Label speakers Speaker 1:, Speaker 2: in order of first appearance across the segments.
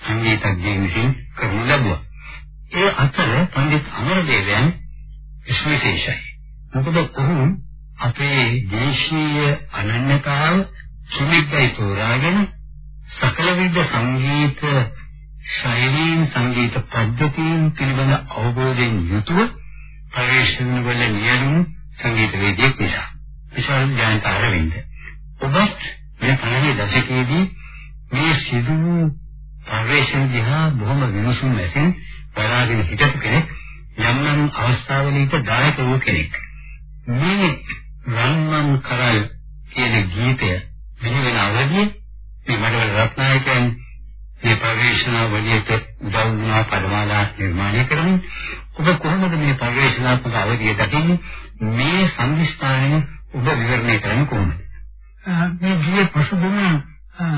Speaker 1: සංගීතඥයින් විසින් කරනු ලැබුවා. ඒ අතර පඬිත් අමරදේවයන් විශේෂයි. මොකද ඔහු අපේ දේශීය අනන්‍යතාව සුමිත්යි තෝරාගෙන සකල විද සංගීත ශෛලීන් සංගීත පද්ධතීන් පිළිබඳ අවබෝධයෙන් යුතුව පරිශන වල නියුණු සංගීතවේදියෙක් නිසා. විශාල ඥානකාරවෙන්ද. ඔබත් මේ පළවෙනි දශකයේදී මේ සිදු වූ පරිශ්‍රණ දිහා බොහොම විමසුම් නැසෙන් බලාගෙන හිටපු කෙනෙක් යම් නම් අවස්ථාවලට දායක වූ කෙනෙක්. මේ රන්නම් කරල් කියන ගීතය මෙහෙවන අවදී මේ මඩවල රත්නායකයන් මේ පරිශ්‍රණ වලියට උදව් වුණා පදමාලා නිර්මාණය කරමින් ඔබ කොහොමද මේ පරිශ්‍රණාත්මක අවධිය දකින්නේ? මේ සංවිස්ථානය ඔබ විවරණය කරන්න කොහොමද?
Speaker 2: මේ ගියේ පසුබිම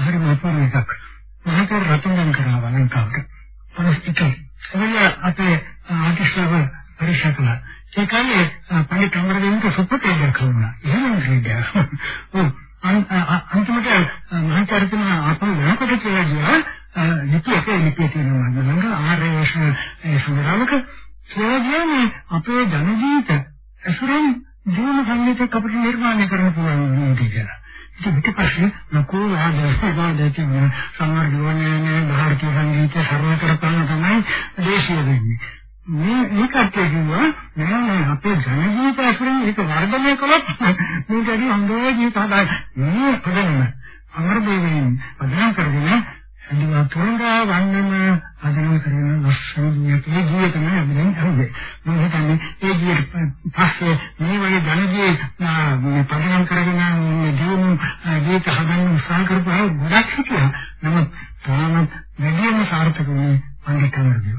Speaker 2: හරිම අපරාධයක් මේක රතුන්ගම් කරනවා ලංකාවට. පරිස්ථිතිය. එවන අපේ ආදිශාව පරිශකලා. ඒකයි පණි කමරදෙන්ට සුපතේ කරනවා. එහෙම ශ්‍රේණියක්. අන්තිමට මහාචාර්යතුමා අපේ ලෝකෙට කියලා ගියා. නිකුත් නිකුත් වෙනවා. නංග ආරේෂ සුන්දරමක සෝදියනේ අපේ ජන ජීවිත අසුරන් ජීවන සංගීතය අපිට නිර්මාණය කරන්න පුළුවන් නේද කියලා. ඊට පස්සේ ලකෝ ආදර්ශවාදයෙන් සමර්ධෝණයනේ ಭಾರತೀಯ සංගීත සරල කරපන්න තමයි දේශීය වෙන්නේ. මේ මේකට කියනවා නෑ අපේ ජන ජීවිත අසුරෙන් එක වර්ධනය කළොත් මේකදී අංගයේ ජීවිත හදාගන්න. මේ ප්‍රධානම අමරදේවයන් ප්‍රධාන කරගෙන අනිව තුරුදා වන්නම අදිනු කරන ලස්සනිය ඒ ජීවිතය තමයි අපිට හම්බෙන්නේ. මම හිතන්නේ ඒ ජීවිත පස්සේ මේ වගේ ධනජී මේ පරිණාම කරගෙන මේ දියුණු ජීවිත හදන්න උත්සාහ කරපුවා ගොඩක් හිටියා. නමුත් තාම වැඩිම සාර්ථක වුණේ අංගිකවර්ගය.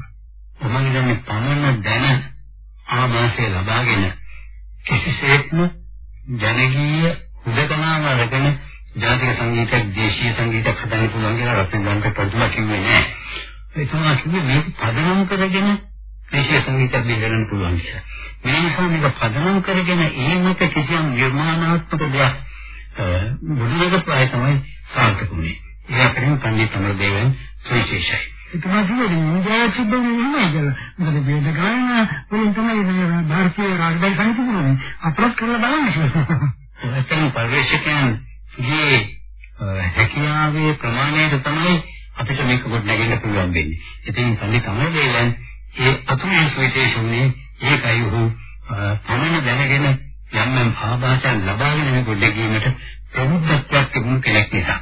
Speaker 1: මම කියන්නේ පමණ දැන ආභාෂය ලබාගෙන කිසිසේත්ම ජනකීය උදකනාව රැගෙන ජාතික සංගීතයක් දේශීය සංගීතයක් හදන්න පුළුවන් කියලා රත්න ගන්ට ප්‍රතිමා කිව්වේ නෑ. ඒ තමයි කිව්වේ මේක පදනම් කරගෙන දේශීය සංගීතයක් බෙහෙරන්න පුළුවන් කියලා. මේ නිසා මේක පදනම් කරගෙන ඒ මත කිසියම් නිර්මාණාත්මක දෙයක් බුදුරජාණන් වහන්සේ තමයි සාර්ථක වුණේ. ඒ අතරින් පඬිත් අමරදේවයන් සුවිශේෂයි. ඒක
Speaker 2: තමයි ඉන්දියාවේ සිද්ධ වෙන්නේ කියලා. මොකද වේද ගායන වලින් තමයි මේ ಭಾರತೀಯ රාගදල් සංගීත කරන්නේ. අපලොත් කරලා බලන්න.
Speaker 1: එතන පරිශ්‍රකයන්ගේ හැකියාවේ ප්‍රමාණයට තමයි අපිට මේක කොට නැගෙන්න පුළුවන් වෙන්නේ. ඉතින් පඬිත් අමරදේවයන් ඒ අතුරු විශේෂුනේ ඒකයි ඔහු පමණ දැනගෙන යම් යම් ආభాෂයන් ලබාගෙන මේ කොට ගැනීමට ප්‍රමුඛත්වයක් තිබුණු කෙනෙක් නිසා.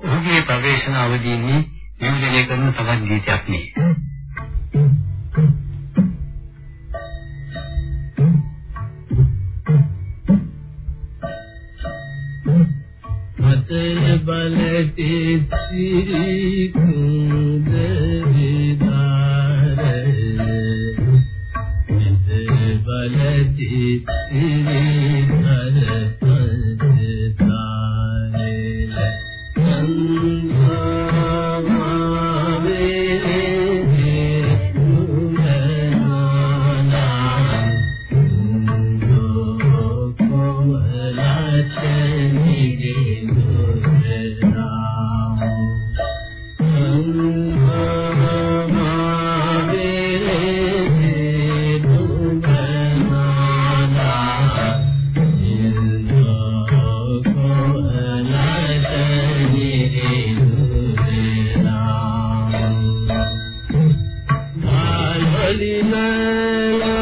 Speaker 1: ඔහුගේ ප්‍රවේශන අවදීන්නේ නියෝජනය කරන තවත් ගීතයක් නේ.
Speaker 3: බල තෙත්සිරි කුඳ විදාරේ මෙත බල තෙත්සිරි ما لا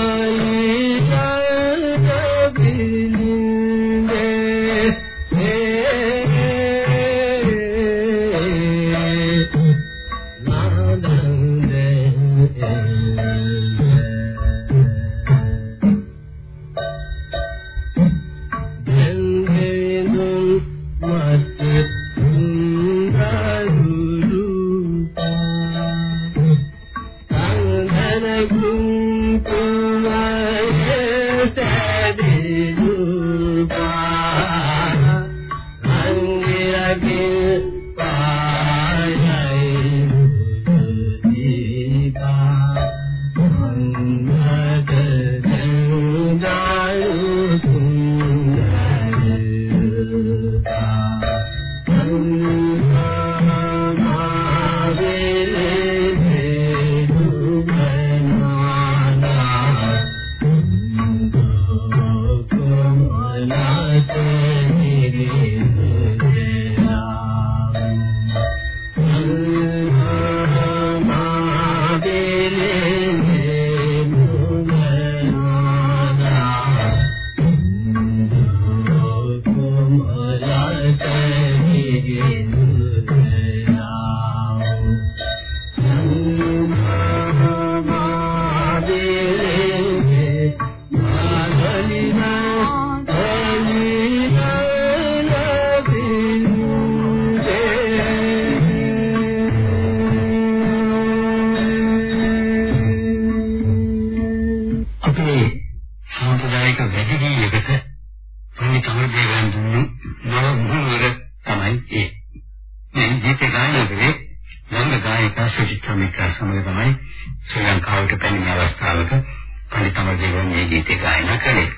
Speaker 1: සමඟ මේ ගීතය ගායනා කළේ.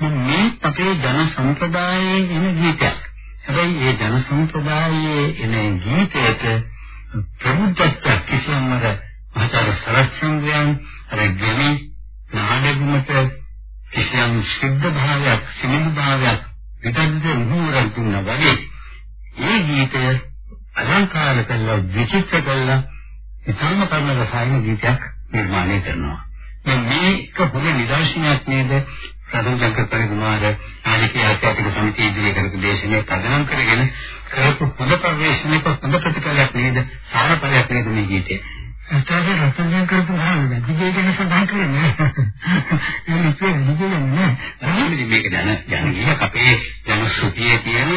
Speaker 1: මේ අපේ ජන සම්ප්‍රදායේ එන ගීතයක්. හැබැයි මේ ජන සම්ප්‍රදායේ එන ගීතයට ප්‍රබුද්ධත්වයක් කිසියම්ම ආචාර්ය සරච්චන්ද්‍රයන් අර ගෙවි නාඩගමට කිසියම් සිද්ධ භාවයක් සිමිඳ භාවයක් විදන්ද නුවරක් දුන්නා වගේ මේ ගීතය අලංකාර කළා විචිත්‍ර කළා ඉතාම කර්ණ රසායන ගීතයක් නිර්මාණය කරනවා. මේක හොඳ නිදර්ශනයක් නේද? සාධුජන්ක පරිමාර ආධිකාරික සමිතිය ඉදිරියේ කරපු දේශනය පදනම් කරගෙන කරපු හොඳ ප්‍රවේශනයක හොඳ ප්‍රතිකාරයක් නේද? සාරපරයක් නේද මේ ගීතේ?
Speaker 2: ඇත්තටම රත්නජන් කරපු ගාන දිගේ ගැන සඳහන් කරන්නේ. ඒ නිසා දිගේ නෑ.
Speaker 1: මේක දැන යන ගියක් අපේ ජන සුඛයේ තියෙන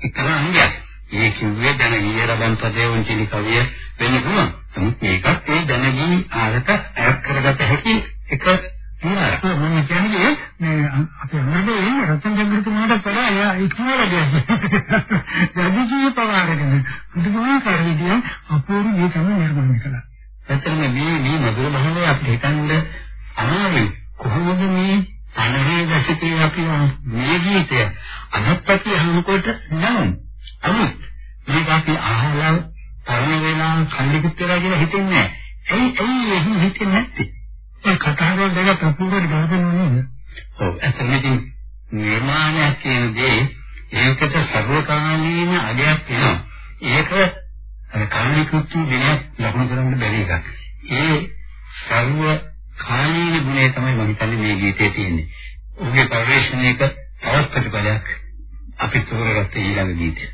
Speaker 1: එකම අංගයක්. මේ කිව්වේ දැන ගිය රබන් පදේ වුන්චිලි කවිය වෙන්න පුළුවන්. නමුත් මේකත් ඒ දැන ගිය ආරක ඈත් කරගත හැකි එක ඒක
Speaker 2: මම කියන්නේ මේ අපේ අමරදේ රතන චන්ද්‍රතුමාට පෙර එයා ඉක්මවල ගියා. වැඩිගේ පවාරගෙන පුදුමාකාර විදියට අපූර්ව ගීත නිර්මාණය කළා.
Speaker 1: ඇත්තටම මේ මේ මధుර භාවය අපිට හිතන්න අමාරුයි. කොහොමද මේ 50 දශකයේ අපි මේ ගීතය අපි අහනකොට නම් අපි අහලා පරණ වෙලා කල්ලිකුත් වෙලා කියලා හිතෙන්නේ නැහැ. ඇයි ඇයි එහෙම හිතෙන්නේ නැත්තේ?
Speaker 2: ඒ කතාවල් දෙක අපූර්වට ගලපන්නේ නේද?
Speaker 1: ඔව් ඇත්තටම ඉතින් නිර්මාණයක් කියන දේ ඒකට සර්වකාලීන අගයක් වෙනවා. ඒක අර කාමිකුත්තු විනයක් ලකුණු කරන්න බැරි එකක්. ඒ සර්ව කාලීන ගුණය තමයි මම හිතන්නේ මේ ගීතේ තියෙන්නේ. ඔහුගේ පරිශ්‍රණයක තවත් ප්‍රතිපලයක් අපි තෝරගත්ත ඊළඟ ගීතය.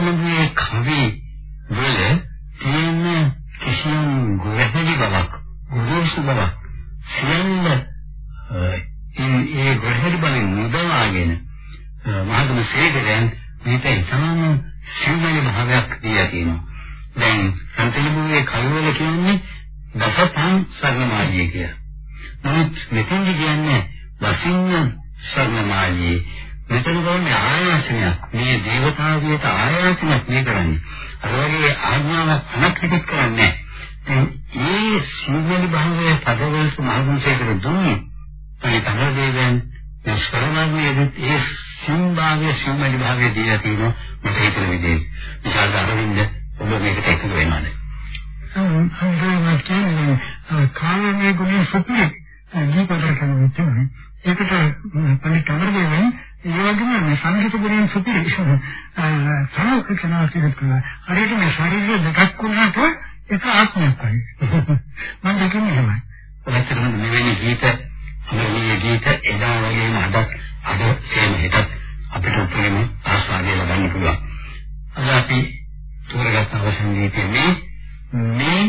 Speaker 1: පිළිබඳ කවි වල තියෙන කිසියම් ගොඩනැගිලි බවක් ගොරෝසු බවක් මේ දේවතාවියට ආයාචනයක් මේ කරන්නේ. අර වගේ ආඥාවක් අනක්ෂිත කරන්නේ නැහැ. මේ සිව්මණි භාවයේ පදවලට මහගුණසේකර දුන්නේ. ඒ තමයි දේවයන් මේ ස්වරමර්මයේ ඒ සිම්භාවයේ සිම්මලි භාවයේ දීලා තියෙනවා මට හිතෙන විදිහට. විශාල අරවින්ද ඔබ මේකට එකතු වෙනවද?
Speaker 2: හම්බුනේ කියන්නේ කාමයේ ගුණ සුපිරි ජීවිතයක් කරනවා. ඒකට පොඩි කවරදෙන්නේ ඒ වගේම මේ සංගීත ගුණයෙන් සුපිරි සමෝකෂණා කියනවා. හරියට මේ ශරීරය දෙකක් වුණාට එක ආත්මයක් වගේ. මම දෙකම එහෙමයි.
Speaker 1: ඔයතරම් මෙවැනි ගීත මේ ගීත එදා වගේම අද අද සේම හෙටත් අපිට උපරිම ආස්වාදය ලබන්න පුළුවන්. අද අපි තෝරගත් අවසන් ගීතයේ මේ මේ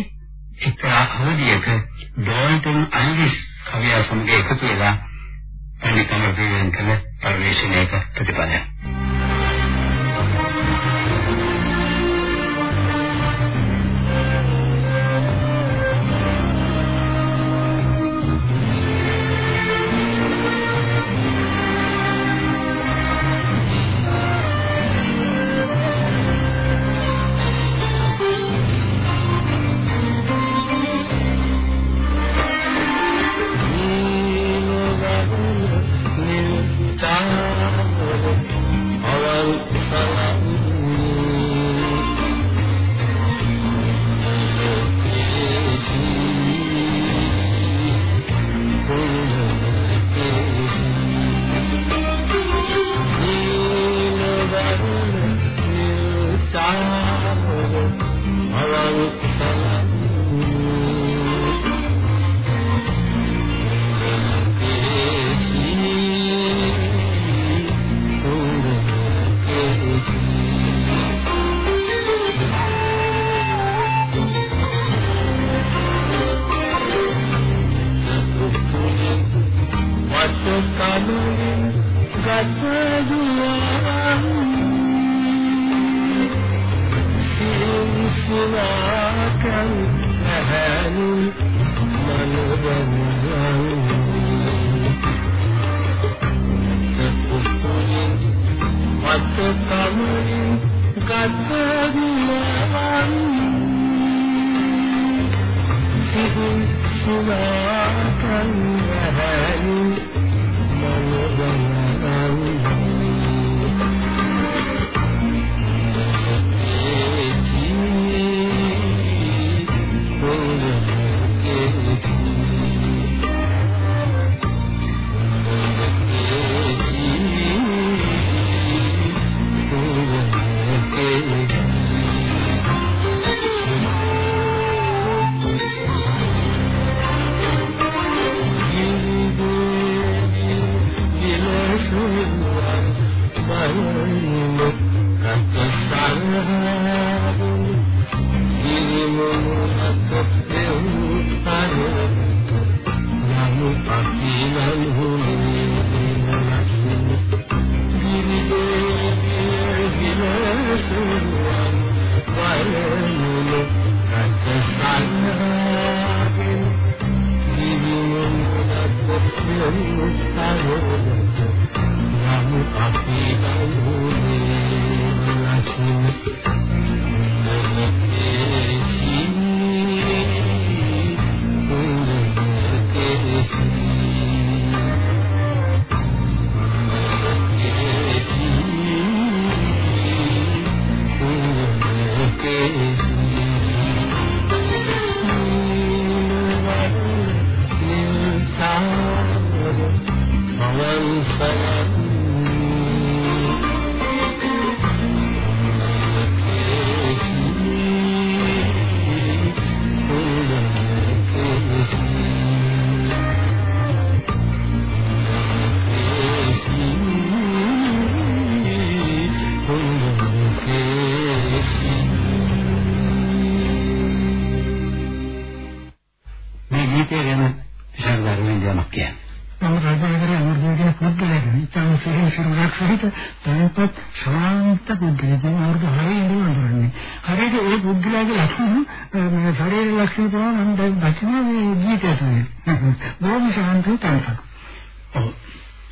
Speaker 1: එක්තරා අවධියක ඩෝල්ටන් අයිරිස් කවියා සමග එකතු වෙලා අනිකම දෙවියන් කළ පරිශ්‍රණයක ප්‍රතිපලයක්.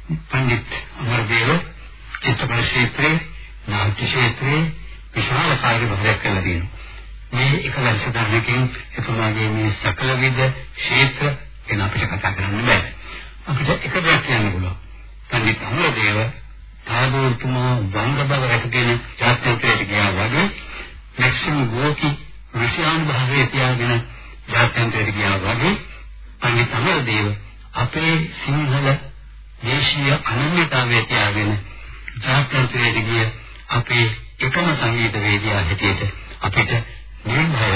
Speaker 1: පඬිත් අමරදේව චිත්‍රපට ක්ෂේත්‍රයේ නාට්‍ය ක්ෂේත්‍රයේ විශාල කාර්යභාරයක් කළා තියෙනවා. මේ එක වැඩසටහනකින් එතුමාගේ මේ සකල විද ක්ෂේත්‍ර ගැන අපිට කතා කරන්න බෑ. අපිට එක දෙයක් කියන්න පුළුවන්. පඬිත් අමරදේව ආදෝතුමා වංග බව රැකගෙන ජාත්‍යන්තරයට ගියා වගේ මැක්සිම් ගෝකි රුසියානු භාෂාවේ තියාගෙන ජාත්‍යන්තරයට ගියා වගේ පඬිත් අමරදේව අපේ සිංහල දේශීය අනන්‍යතාවය තියාගෙන ජාත්‍යන්තරයට ගිය අපේ එකම සංගීත වේදිකාව හැටියට අපිට නිර්භය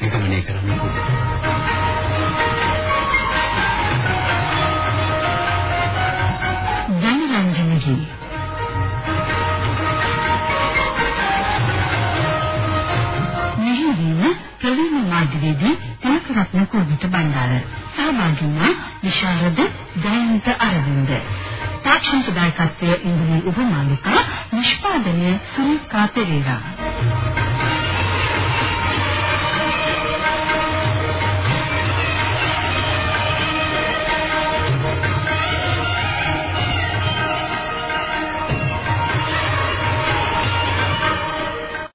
Speaker 1: නිගමනය කරන්න පුළුවන්.
Speaker 4: ජනරන්ජනගේ මෙහිදීම ප්‍රවීණ මාධ්‍යවේදී තිලකරත්න කුරුවිට බණ්ඩාර සහභාගී වුණා විශාරද ජයන්ත අරවින්ද. තාක්ෂණික දායකත්වයේ ඉන්දුනි උපමාලිකා නිෂ්පාදනය සුනිකා පෙරේරා